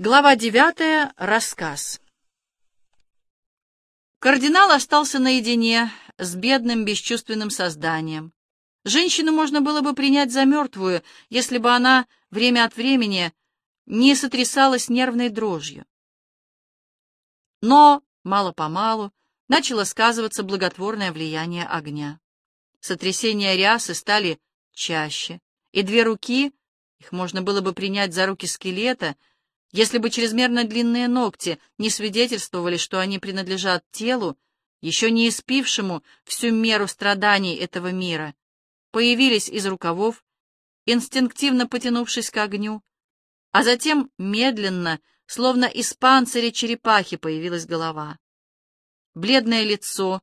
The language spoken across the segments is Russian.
Глава девятая. Рассказ. Кардинал остался наедине с бедным бесчувственным созданием. Женщину можно было бы принять за мертвую, если бы она время от времени не сотрясалась нервной дрожью. Но мало-помалу начало сказываться благотворное влияние огня. Сотрясения рясы стали чаще, и две руки, их можно было бы принять за руки скелета, если бы чрезмерно длинные ногти не свидетельствовали, что они принадлежат телу, еще не испившему всю меру страданий этого мира, появились из рукавов, инстинктивно потянувшись к огню, а затем медленно, словно из панциря черепахи, появилась голова. Бледное лицо,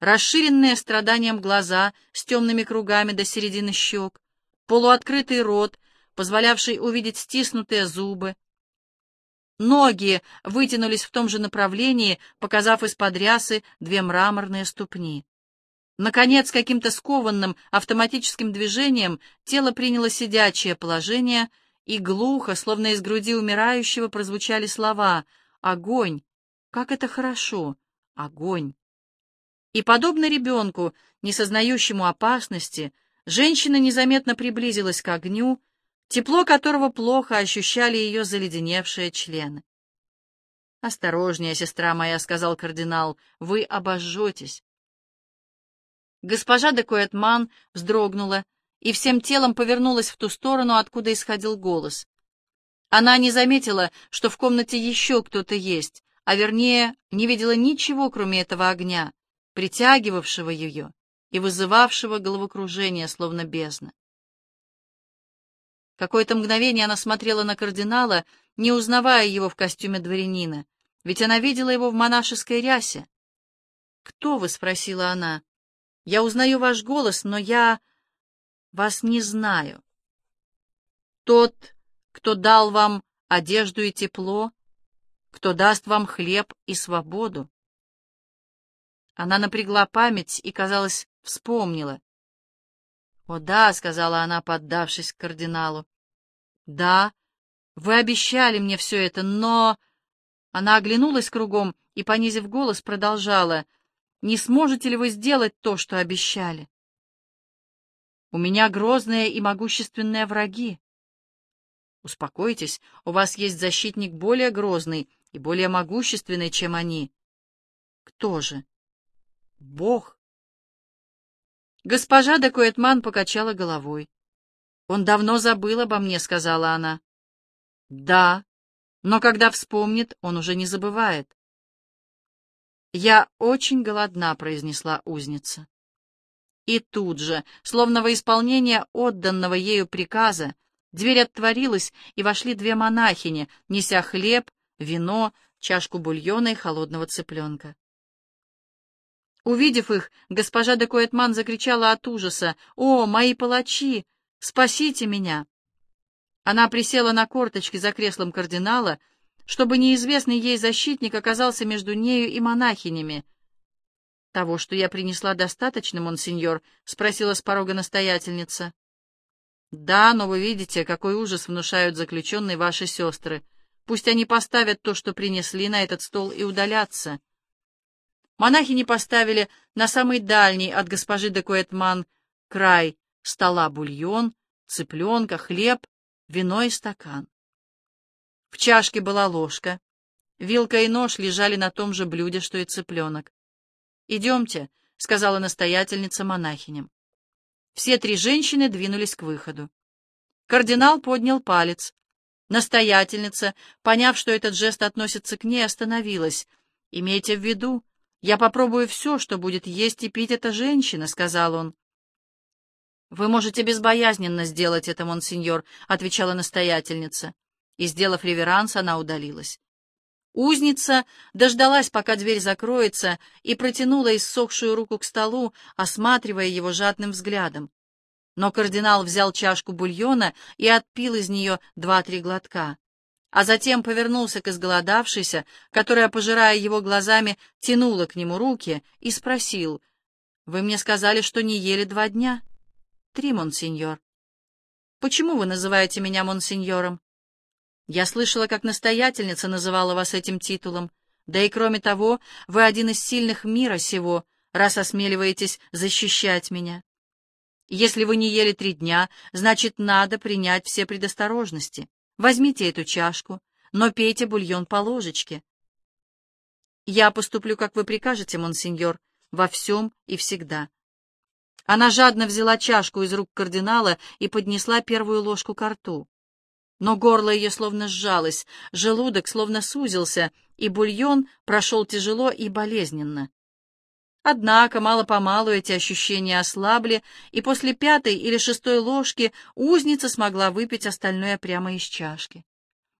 расширенные страданием глаза с темными кругами до середины щек, полуоткрытый рот, позволявший увидеть стиснутые зубы, Ноги вытянулись в том же направлении, показав из-под рясы две мраморные ступни. Наконец, каким-то скованным автоматическим движением тело приняло сидячее положение, и глухо, словно из груди умирающего, прозвучали слова «Огонь! Как это хорошо! Огонь!» И, подобно ребенку, не сознающему опасности, женщина незаметно приблизилась к огню, тепло которого плохо ощущали ее заледеневшие члены. «Осторожнее, сестра моя», — сказал кардинал, — «вы обожжетесь». Госпожа де Коэтман вздрогнула и всем телом повернулась в ту сторону, откуда исходил голос. Она не заметила, что в комнате еще кто-то есть, а вернее, не видела ничего, кроме этого огня, притягивавшего ее и вызывавшего головокружение, словно бездна. Какое-то мгновение она смотрела на кардинала, не узнавая его в костюме дворянина, ведь она видела его в монашеской рясе. «Кто вы?» — спросила она. «Я узнаю ваш голос, но я вас не знаю». «Тот, кто дал вам одежду и тепло, кто даст вам хлеб и свободу». Она напрягла память и, казалось, вспомнила. «О да», — сказала она, поддавшись к кардиналу, «Да, вы обещали мне все это, но...» Она оглянулась кругом и, понизив голос, продолжала. «Не сможете ли вы сделать то, что обещали?» «У меня грозные и могущественные враги». «Успокойтесь, у вас есть защитник более грозный и более могущественный, чем они». «Кто же?» «Бог». Госпожа де покачала головой. «Он давно забыл обо мне», — сказала она. «Да, но когда вспомнит, он уже не забывает». «Я очень голодна», — произнесла узница. И тут же, словно во исполнение отданного ею приказа, дверь отворилась, и вошли две монахини, неся хлеб, вино, чашку бульона и холодного цыпленка. Увидев их, госпожа де Коэтман закричала от ужаса. «О, мои палачи! Спасите меня!» Она присела на корточки за креслом кардинала, чтобы неизвестный ей защитник оказался между нею и монахинями. «Того, что я принесла, достаточно, монсеньор?» — спросила с порога настоятельница. «Да, но вы видите, какой ужас внушают заключенные ваши сестры. Пусть они поставят то, что принесли, на этот стол и удалятся». Монахини поставили на самый дальний от госпожи де Куэтман край стола бульон, цыпленка, хлеб, вино и стакан. В чашке была ложка. Вилка и нож лежали на том же блюде, что и цыпленок. «Идемте», — сказала настоятельница монахиням. Все три женщины двинулись к выходу. Кардинал поднял палец. Настоятельница, поняв, что этот жест относится к ней, остановилась. «Имейте в виду, я попробую все, что будет есть и пить эта женщина», — сказал он. «Вы можете безбоязненно сделать это, монсеньор», — отвечала настоятельница. И, сделав реверанс, она удалилась. Узница дождалась, пока дверь закроется, и протянула иссохшую руку к столу, осматривая его жадным взглядом. Но кардинал взял чашку бульона и отпил из нее два-три глотка, а затем повернулся к изголодавшейся, которая, пожирая его глазами, тянула к нему руки, и спросил, «Вы мне сказали, что не ели два дня?» Три, монсеньор. Почему вы называете меня монсеньором? Я слышала, как настоятельница называла вас этим титулом. Да и кроме того, вы один из сильных мира сего, раз осмеливаетесь защищать меня. Если вы не ели три дня, значит, надо принять все предосторожности. Возьмите эту чашку, но пейте бульон по ложечке. Я поступлю, как вы прикажете, монсеньор, во всем и всегда. Она жадно взяла чашку из рук кардинала и поднесла первую ложку ко рту. Но горло ее словно сжалось, желудок словно сузился, и бульон прошел тяжело и болезненно. Однако мало-помалу эти ощущения ослабли, и после пятой или шестой ложки узница смогла выпить остальное прямо из чашки.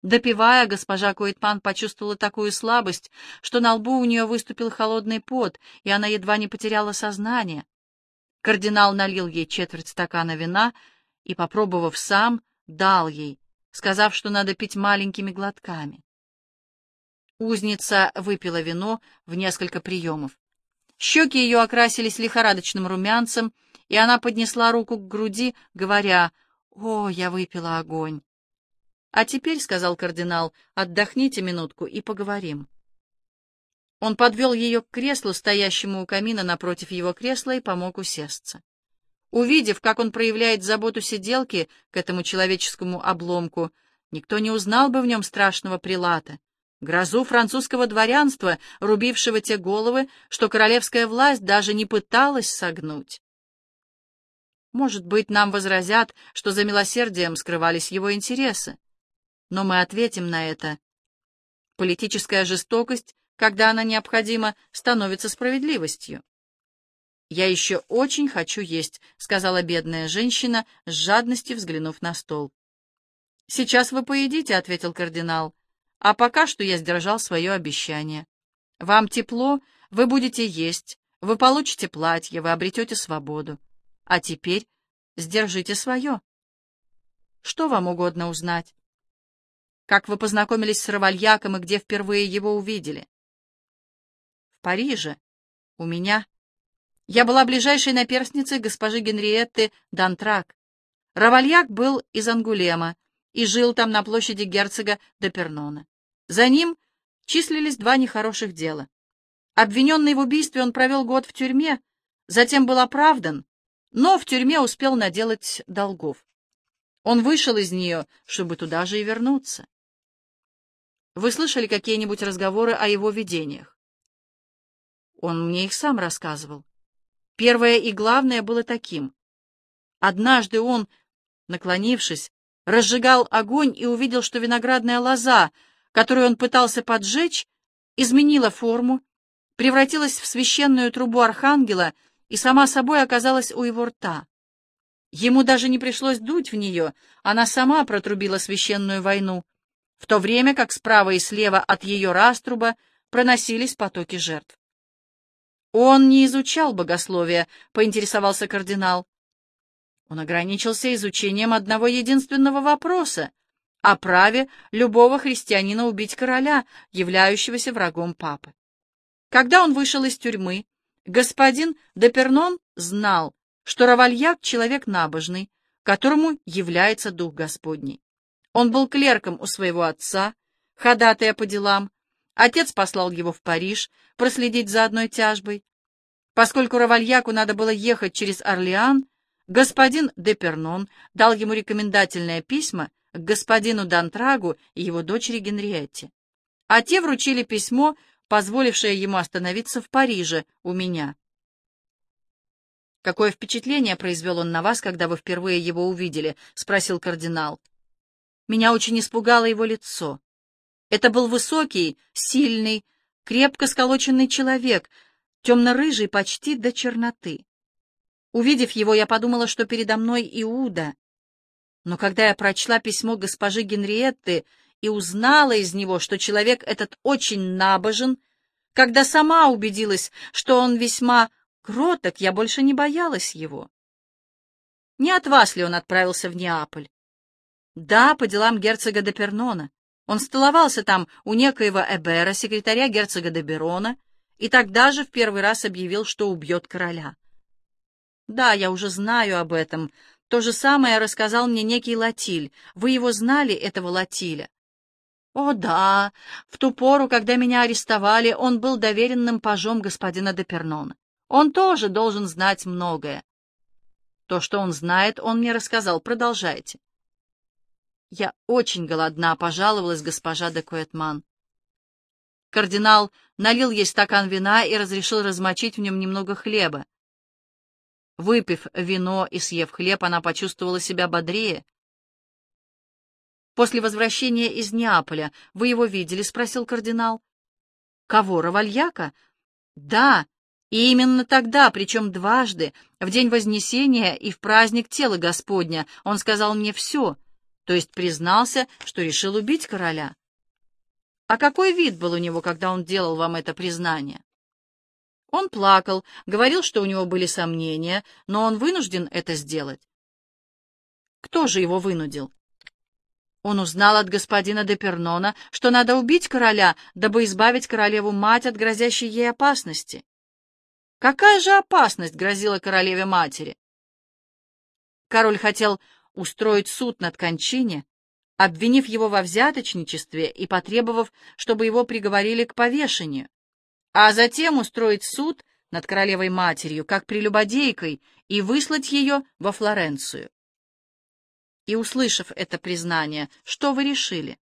Допивая, госпожа Койтман почувствовала такую слабость, что на лбу у нее выступил холодный пот, и она едва не потеряла сознание. Кардинал налил ей четверть стакана вина и, попробовав сам, дал ей, сказав, что надо пить маленькими глотками. Узница выпила вино в несколько приемов. Щеки ее окрасились лихорадочным румянцем, и она поднесла руку к груди, говоря, «О, я выпила огонь!» «А теперь, — сказал кардинал, — отдохните минутку и поговорим». Он подвел ее к креслу, стоящему у камина напротив его кресла, и помог усесться. Увидев, как он проявляет заботу сиделки к этому человеческому обломку, никто не узнал бы в нем страшного прилата, грозу французского дворянства, рубившего те головы, что королевская власть даже не пыталась согнуть. Может быть, нам возразят, что за милосердием скрывались его интересы. Но мы ответим на это. Политическая жестокость когда она необходима, становится справедливостью. «Я еще очень хочу есть», — сказала бедная женщина, с жадностью взглянув на стол. «Сейчас вы поедите», — ответил кардинал. «А пока что я сдержал свое обещание. Вам тепло, вы будете есть, вы получите платье, вы обретете свободу. А теперь сдержите свое. Что вам угодно узнать? Как вы познакомились с Равальяком и где впервые его увидели? Париже. У меня. Я была ближайшей наперстницей госпожи Генриетты Дантрак. Равальяк был из Ангулема и жил там на площади герцога де Пернона. За ним числились два нехороших дела. Обвиненный в убийстве он провел год в тюрьме, затем был оправдан, но в тюрьме успел наделать долгов. Он вышел из нее, чтобы туда же и вернуться. Вы слышали какие-нибудь разговоры о его видениях? Он мне их сам рассказывал. Первое и главное было таким. Однажды он, наклонившись, разжигал огонь и увидел, что виноградная лоза, которую он пытался поджечь, изменила форму, превратилась в священную трубу архангела и сама собой оказалась у его рта. Ему даже не пришлось дуть в нее, она сама протрубила священную войну, в то время как справа и слева от ее раструба проносились потоки жертв. Он не изучал богословия, поинтересовался кардинал. Он ограничился изучением одного единственного вопроса о праве любого христианина убить короля, являющегося врагом папы. Когда он вышел из тюрьмы, господин Депернон знал, что Равальяк — человек набожный, которому является Дух Господний. Он был клерком у своего отца, ходатая по делам, Отец послал его в Париж проследить за одной тяжбой. Поскольку Равальяку надо было ехать через Орлеан, господин Депернон дал ему рекомендательное письмо к господину Дантрагу и его дочери Генриетте. А те вручили письмо, позволившее ему остановиться в Париже у меня. «Какое впечатление произвел он на вас, когда вы впервые его увидели?» — спросил кардинал. «Меня очень испугало его лицо. Это был высокий, сильный, крепко сколоченный человек, темно-рыжий почти до черноты. Увидев его, я подумала, что передо мной Иуда. Но когда я прочла письмо госпожи Генриетты и узнала из него, что человек этот очень набожен, когда сама убедилась, что он весьма кроток, я больше не боялась его. Не от вас ли он отправился в Неаполь? Да, по делам герцога де Пернона. Он столовался там у некоего Эбера, секретаря герцога де Берона, и тогда же в первый раз объявил, что убьет короля. Да, я уже знаю об этом. То же самое рассказал мне некий Латиль. Вы его знали, этого Латиля? О да, в ту пору, когда меня арестовали, он был доверенным пажом господина Депернона. Он тоже должен знать многое. То, что он знает, он мне рассказал. Продолжайте. Я очень голодна, пожаловалась госпожа де Куэтман. Кардинал налил ей стакан вина и разрешил размочить в нем немного хлеба. Выпив вино и съев хлеб, она почувствовала себя бодрее. «После возвращения из Неаполя вы его видели?» — спросил кардинал. «Кого, Равальяка?» «Да, и именно тогда, причем дважды, в день Вознесения и в праздник тела Господня, он сказал мне все, то есть признался, что решил убить короля». А какой вид был у него, когда он делал вам это признание? Он плакал, говорил, что у него были сомнения, но он вынужден это сделать. Кто же его вынудил? Он узнал от господина де Пернона, что надо убить короля, дабы избавить королеву-мать от грозящей ей опасности. Какая же опасность грозила королеве-матери? Король хотел устроить суд над кончине, обвинив его во взяточничестве и потребовав, чтобы его приговорили к повешению, а затем устроить суд над королевой-матерью, как прелюбодейкой, и выслать ее во Флоренцию. И, услышав это признание, что вы решили?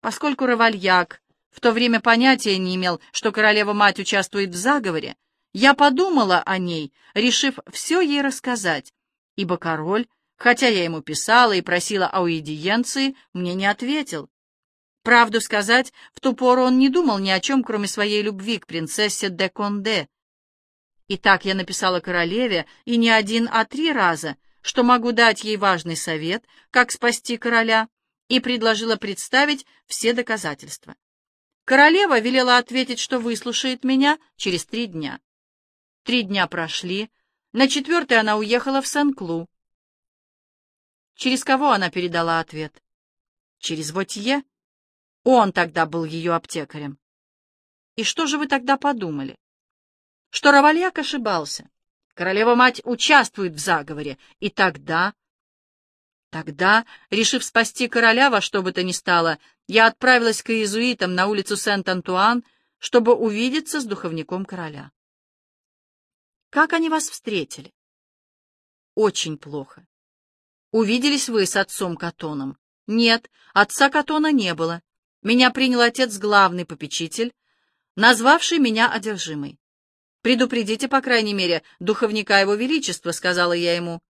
Поскольку Равальяк в то время понятия не имел, что королева-мать участвует в заговоре, я подумала о ней, решив все ей рассказать, ибо король Хотя я ему писала и просила аудиенции, мне не ответил. Правду сказать, в ту пору он не думал ни о чем, кроме своей любви к принцессе де Конде. И так я написала королеве, и не один, а три раза, что могу дать ей важный совет, как спасти короля, и предложила представить все доказательства. Королева велела ответить, что выслушает меня через три дня. Три дня прошли, на четвертый она уехала в Сен-Клу. Через кого она передала ответ? Через Вотье? Он тогда был ее аптекарем. И что же вы тогда подумали? Что Равальяк ошибался. Королева-мать участвует в заговоре. И тогда... Тогда, решив спасти короля во что бы то ни стало, я отправилась к иезуитам на улицу Сент-Антуан, чтобы увидеться с духовником короля. Как они вас встретили? Очень плохо. Увиделись вы с отцом Катоном? Нет, отца Катона не было. Меня принял отец главный попечитель, назвавший меня одержимой. «Предупредите, по крайней мере, духовника его величества», — сказала я ему.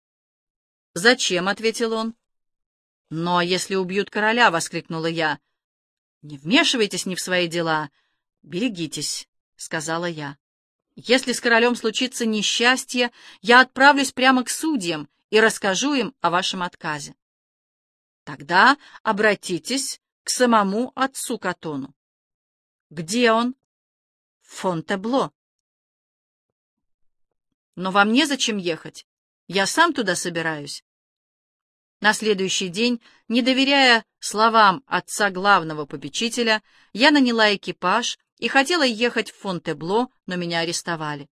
«Зачем?» — ответил он. «Но если убьют короля», — воскликнула я. «Не вмешивайтесь не в свои дела. Берегитесь», — сказала я. «Если с королем случится несчастье, я отправлюсь прямо к судьям и расскажу им о вашем отказе. Тогда обратитесь к самому отцу Катону. Где он? В Фонтебло. Но вам незачем ехать. Я сам туда собираюсь. На следующий день, не доверяя словам отца главного попечителя, я наняла экипаж и хотела ехать в Фонтебло, но меня арестовали.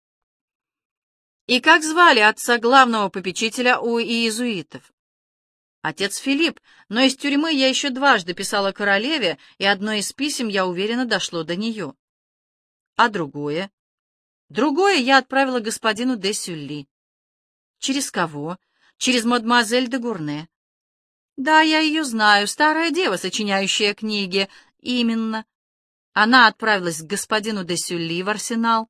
И как звали отца главного попечителя у иезуитов? Отец Филипп, но из тюрьмы я еще дважды писала королеве, и одно из писем, я уверена, дошло до нее. А другое? Другое я отправила господину де Сюлли. Через кого? Через мадемуазель де Гурне. Да, я ее знаю, старая дева, сочиняющая книги. Именно. Она отправилась к господину де Сюлли в арсенал,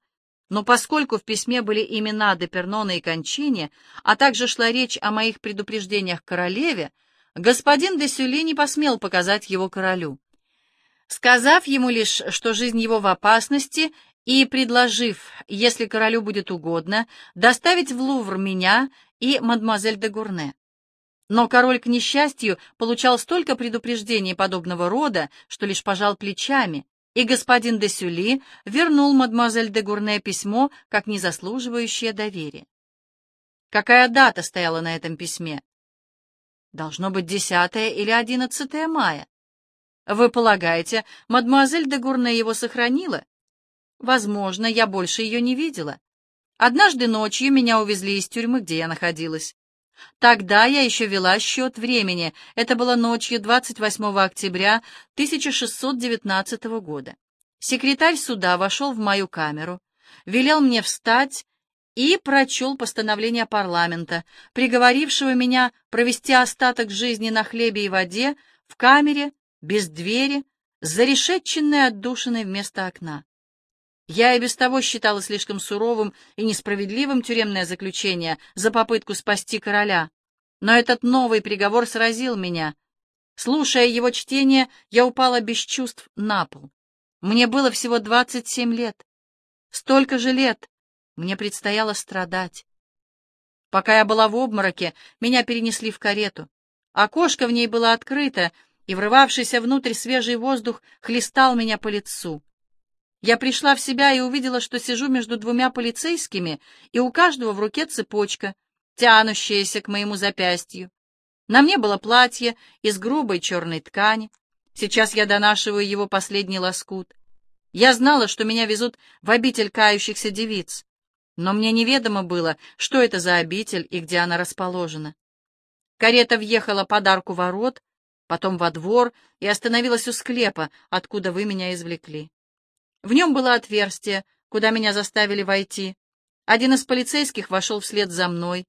но поскольку в письме были имена Депернона и Кончини, а также шла речь о моих предупреждениях королеве, господин де Сюли не посмел показать его королю. Сказав ему лишь, что жизнь его в опасности, и предложив, если королю будет угодно, доставить в Лувр меня и мадемуазель де Гурне. Но король, к несчастью, получал столько предупреждений подобного рода, что лишь пожал плечами, и господин де Сюли вернул мадемуазель де Гурне письмо, как незаслуживающее доверия. Какая дата стояла на этом письме? Должно быть 10 или 11 мая. Вы полагаете, мадемуазель де Гурне его сохранила? Возможно, я больше ее не видела. Однажды ночью меня увезли из тюрьмы, где я находилась. Тогда я еще вела счет времени. Это было ночью 28 октября 1619 года. Секретарь суда вошел в мою камеру, велел мне встать и прочел постановление парламента, приговорившего меня провести остаток жизни на хлебе и воде в камере, без двери, зарешетченной отдушиной вместо окна. Я и без того считала слишком суровым и несправедливым тюремное заключение за попытку спасти короля. Но этот новый приговор сразил меня. Слушая его чтение, я упала без чувств на пол. Мне было всего двадцать семь лет. Столько же лет мне предстояло страдать. Пока я была в обмороке, меня перенесли в карету. Окошко в ней было открыто, и врывавшийся внутрь свежий воздух хлестал меня по лицу. Я пришла в себя и увидела, что сижу между двумя полицейскими, и у каждого в руке цепочка, тянущаяся к моему запястью. На мне было платье из грубой черной ткани. Сейчас я донашиваю его последний лоскут. Я знала, что меня везут в обитель кающихся девиц, но мне неведомо было, что это за обитель и где она расположена. Карета въехала под арку ворот, потом во двор и остановилась у склепа, откуда вы меня извлекли. В нем было отверстие, куда меня заставили войти. Один из полицейских вошел вслед за мной.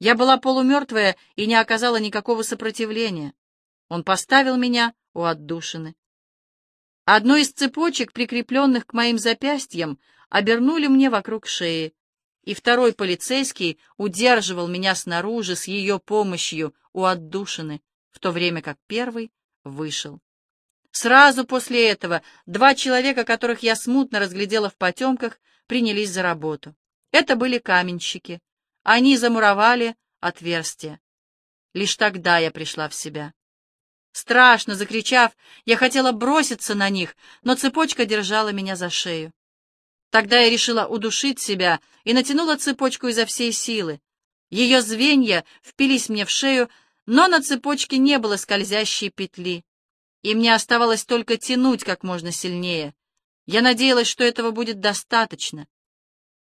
Я была полумертвая и не оказала никакого сопротивления. Он поставил меня у отдушины. Одну из цепочек, прикрепленных к моим запястьям, обернули мне вокруг шеи, и второй полицейский удерживал меня снаружи с ее помощью у отдушины, в то время как первый вышел. Сразу после этого два человека, которых я смутно разглядела в потемках, принялись за работу. Это были каменщики. Они замуровали отверстие. Лишь тогда я пришла в себя. Страшно закричав, я хотела броситься на них, но цепочка держала меня за шею. Тогда я решила удушить себя и натянула цепочку изо всей силы. Ее звенья впились мне в шею, но на цепочке не было скользящей петли и мне оставалось только тянуть как можно сильнее. Я надеялась, что этого будет достаточно.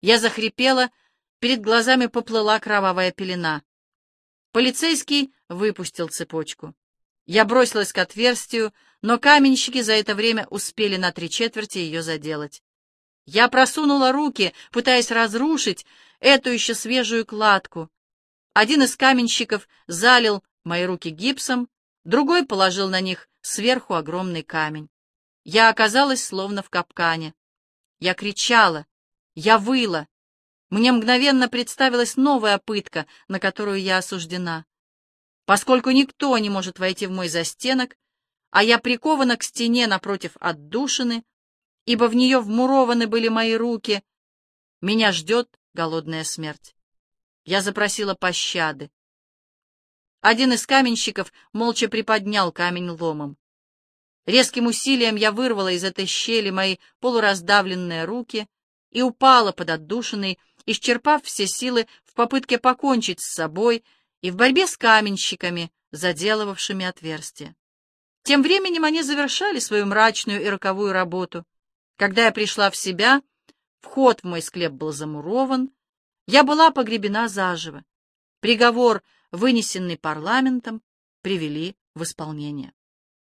Я захрипела, перед глазами поплыла кровавая пелена. Полицейский выпустил цепочку. Я бросилась к отверстию, но каменщики за это время успели на три четверти ее заделать. Я просунула руки, пытаясь разрушить эту еще свежую кладку. Один из каменщиков залил мои руки гипсом, другой положил на них сверху огромный камень. Я оказалась словно в капкане. Я кричала, я выла. Мне мгновенно представилась новая пытка, на которую я осуждена. Поскольку никто не может войти в мой застенок, а я прикована к стене напротив отдушины, ибо в нее вмурованы были мои руки, меня ждет голодная смерть. Я запросила пощады. Один из каменщиков молча приподнял камень ломом. Резким усилием я вырвала из этой щели мои полураздавленные руки и упала под отдушиной, исчерпав все силы в попытке покончить с собой и в борьбе с каменщиками, заделывавшими отверстия. Тем временем они завершали свою мрачную и роковую работу. Когда я пришла в себя, вход в мой склеп был замурован, я была погребена заживо. Приговор вынесенный парламентом, привели в исполнение.